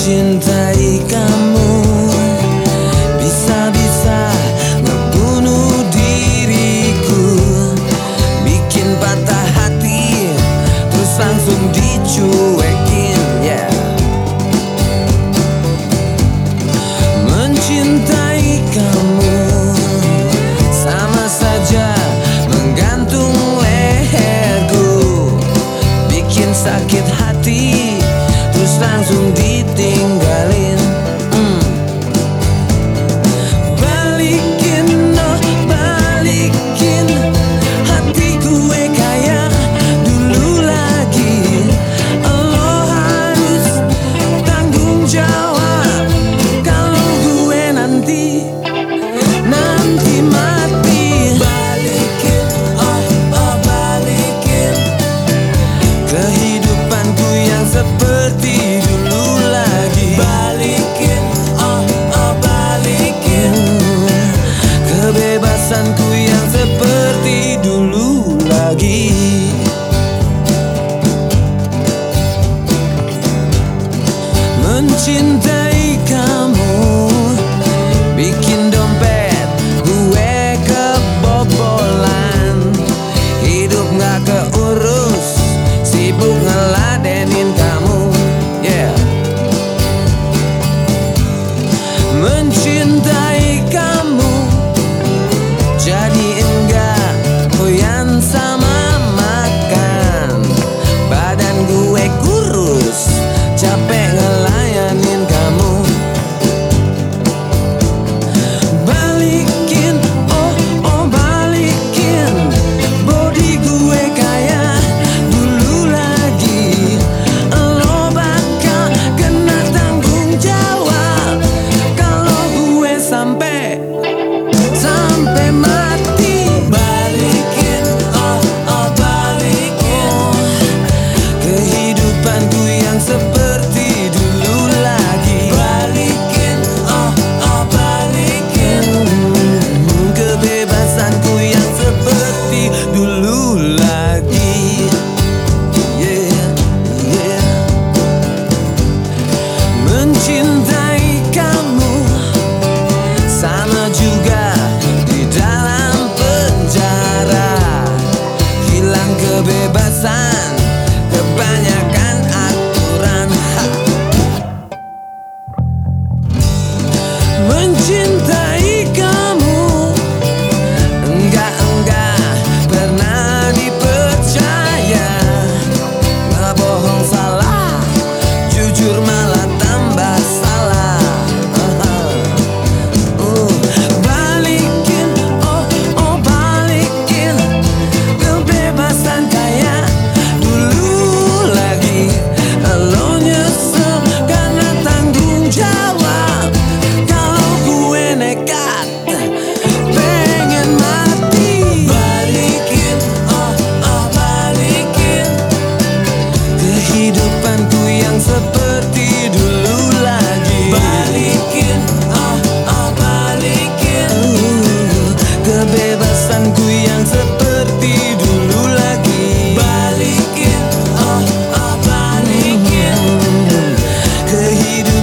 mencintai kamu. Bisa-bisa membunuh diriku. Bikin patah hati Terus langsung dicuekin yeah. Mencintai kamu. Sama saja menggantung leherku. Bikin sakit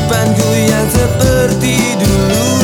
Bantu yang seperti dulu.